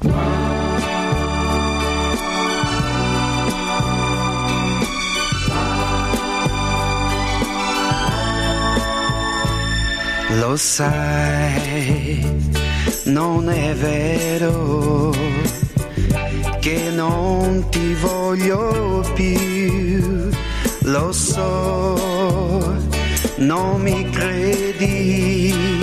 Lo sai, non è vero che non ti voglio più. Lo so, non mi credi,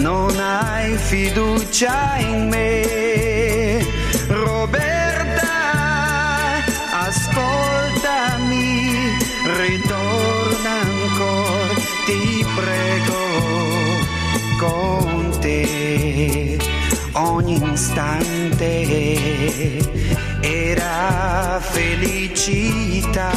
non hai fiducia in me. Roberta, ascoltami, ritorna ancora, ti prego con te ogni istante era felicità,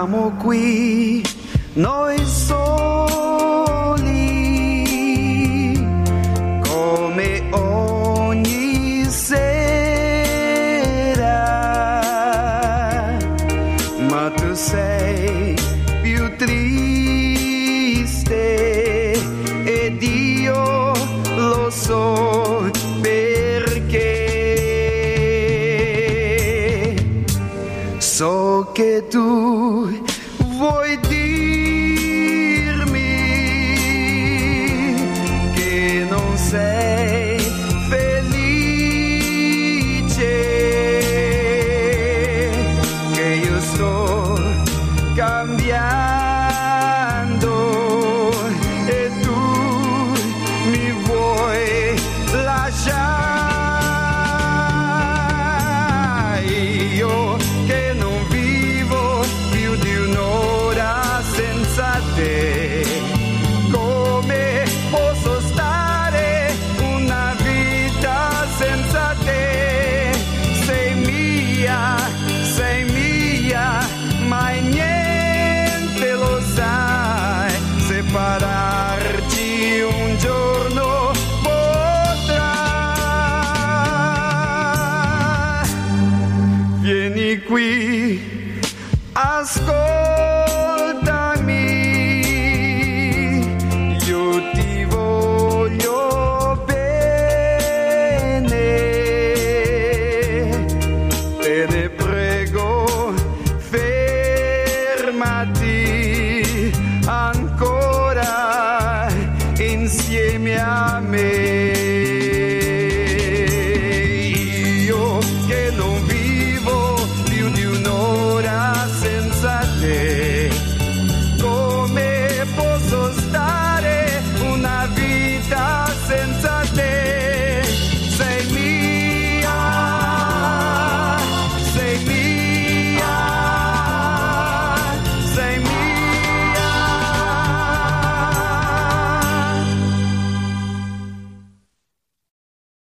Siamo qui, noi soli, come ogni sera, ma tu sei più triste Che tu vuoi dirmi che non sei felice, che io sto cambiando I did.